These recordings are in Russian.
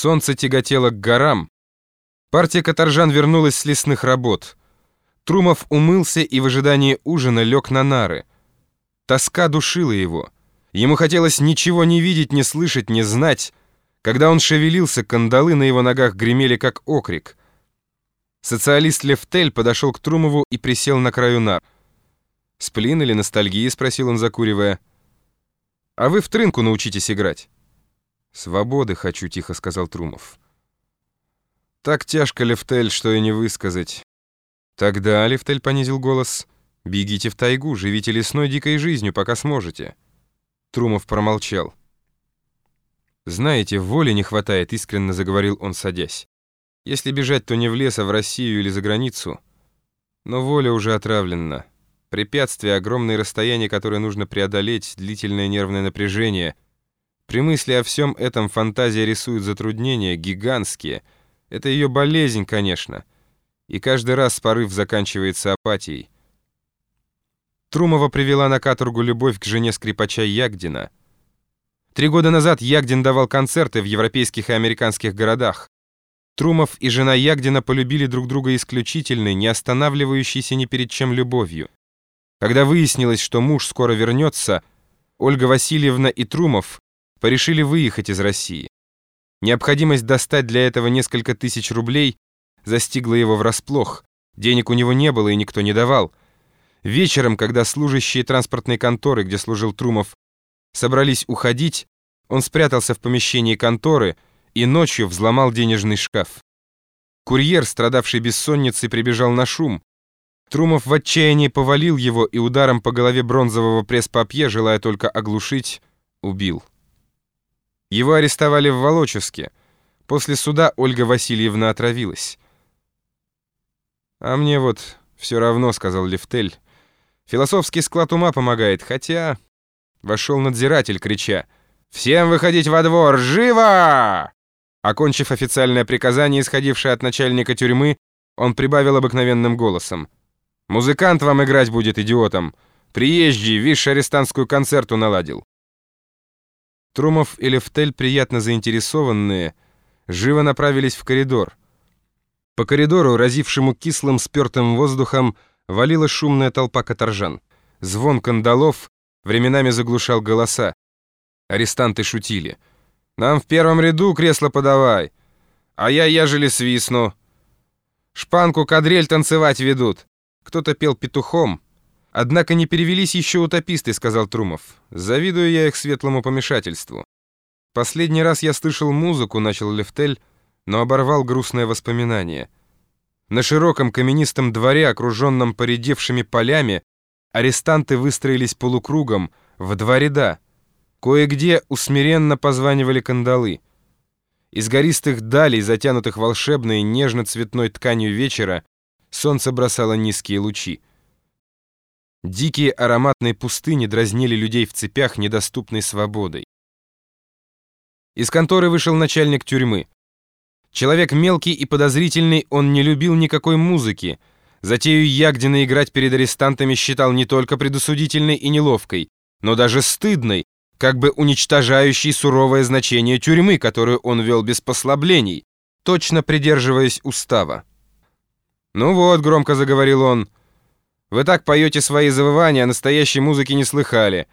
Солнце тяготело к горам. Партия каторжан вернулась с лесных работ. Трумов умылся и в ожидании ужина лег на нары. Тоска душила его. Ему хотелось ничего не видеть, не слышать, не знать. Когда он шевелился, кандалы на его ногах гремели, как окрик. Социалист Левтель подошел к Трумову и присел на краю нар. «Сплин или ностальгия?» — спросил он, закуривая. «А вы в трынку научитесь играть». «Свободы хочу», — тихо сказал Трумов. «Так тяжко, Левтель, что и не высказать». «Тогда», — Левтель понизил голос, — «бегите в тайгу, живите лесной дикой жизнью, пока сможете». Трумов промолчал. «Знаете, воли не хватает», — искренне заговорил он, садясь. «Если бежать, то не в лес, а в Россию или за границу. Но воля уже отравлена. Препятствия, огромные расстояния, которые нужно преодолеть, длительное нервное напряжение — при мысли о всем этом фантазия рисует затруднения, гигантские. Это ее болезнь, конечно. И каждый раз порыв заканчивается апатией. Трумова привела на каторгу любовь к жене скрипача Ягдина. Три года назад Ягдин давал концерты в европейских и американских городах. Трумов и жена Ягдина полюбили друг друга исключительной, не останавливающейся ни перед чем любовью. Когда выяснилось, что муж скоро вернется, Ольга Васильевна и Трумов порешили выехать из России. Необходимость достать для этого несколько тысяч рублей застигла его врасплох. Денег у него не было и никто не давал. Вечером, когда служащие транспортной конторы, где служил Трумов, собрались уходить, он спрятался в помещении конторы и ночью взломал денежный шкаф. Курьер, страдавший бессонницей, прибежал на шум. Трумов в отчаянии повалил его и ударом по голове бронзового пресс-папье, желая только оглушить, убил. Его арестовали в Волоческе. После суда Ольга Васильевна отравилась. «А мне вот все равно», — сказал Левтель. «Философский склад ума помогает, хотя...» Вошел надзиратель, крича. «Всем выходить во двор! Живо!» Окончив официальное приказание, исходившее от начальника тюрьмы, он прибавил обыкновенным голосом. «Музыкант вам играть будет, идиотом! Приезжий, вишь, арестантскую концерту наладил!» Трумов и Левтель, приятно заинтересованные, живо направились в коридор. По коридору, разившему кислым спертым воздухом, валила шумная толпа каторжан. Звон кандалов временами заглушал голоса. Арестанты шутили. «Нам в первом ряду кресло подавай, а я ежели свистну. Шпанку кадрель танцевать ведут». Кто-то пел петухом, «Однако не перевелись еще утописты», — сказал Трумов. «Завидую я их светлому помешательству». «Последний раз я слышал музыку», — начал Лефтель, но оборвал грустное воспоминание. На широком каменистом дворе, окруженном поредевшими полями, арестанты выстроились полукругом в два ряда. Кое-где усмиренно позванивали кандалы. Из гористых далей, затянутых волшебной нежно-цветной тканью вечера, солнце бросало низкие лучи. Дикие ароматные пустыни дразнили людей в цепях недоступной свободой. Из конторы вышел начальник тюрьмы. Человек мелкий и подозрительный, он не любил никакой музыки. Затею Ягдина играть перед арестантами считал не только предосудительной и неловкой, но даже стыдной, как бы уничтожающей суровое значение тюрьмы, которую он вел без послаблений, точно придерживаясь устава. «Ну вот», — громко заговорил он, — вы так поете свои завывания, а настоящей музыки не слыхали».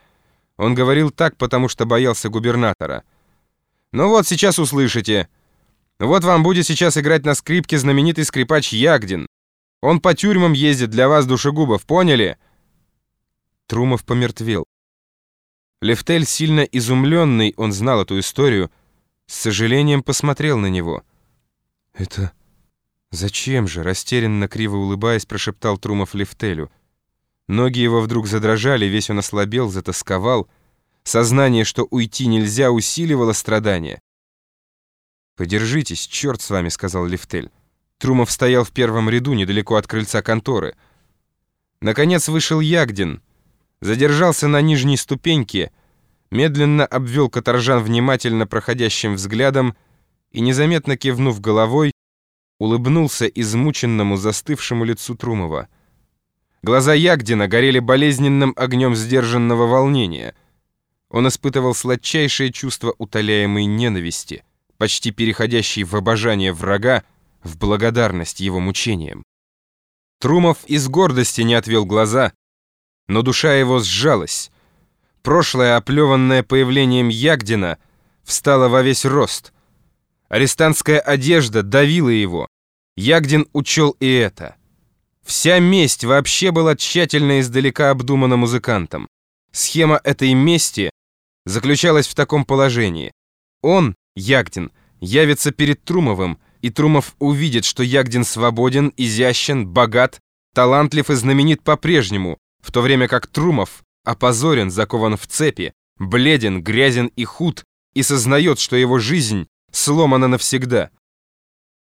Он говорил так, потому что боялся губернатора. «Ну вот, сейчас услышите. Вот вам будет сейчас играть на скрипке знаменитый скрипач Ягдин. Он по тюрьмам ездит для вас, душегубов, поняли?» Трумов помертвел. Левтель, сильно изумленный, он знал эту историю, с сожалением посмотрел на него. «Это «Зачем же?» — растерянно, криво улыбаясь, прошептал Трумов Левтелю. Ноги его вдруг задрожали, весь он ослабел, затасковал. Сознание, что уйти нельзя, усиливало страдания. «Подержитесь, черт с вами», — сказал Левтель. Трумов стоял в первом ряду, недалеко от крыльца конторы. Наконец вышел Ягдин, задержался на нижней ступеньке, медленно обвел каторжан внимательно проходящим взглядом и, незаметно кивнув головой, улыбнулся измученному застывшему лицу Трумова. Глаза Ягдина горели болезненным огнем сдержанного волнения. Он испытывал сладчайшее чувство утоляемой ненависти, почти переходящий в обожание врага, в благодарность его мучениям. Трумов из гордости не отвел глаза, но душа его сжалась. Прошлое, оплеванное появлением Ягдина, встало во весь рост. Арестантская одежда давила его. Ягдин учел и это. Вся месть вообще была тщательно издалека обдумана музыкантом. Схема этой мести заключалась в таком положении. Он, Ягдин, явится перед Трумовым, и Трумов увидит, что Ягдин свободен, изящен, богат, талантлив и знаменит по-прежнему, в то время как Трумов опозорен, закован в цепи, бледен, грязен и худ, и сознает, что его жизнь сломана навсегда.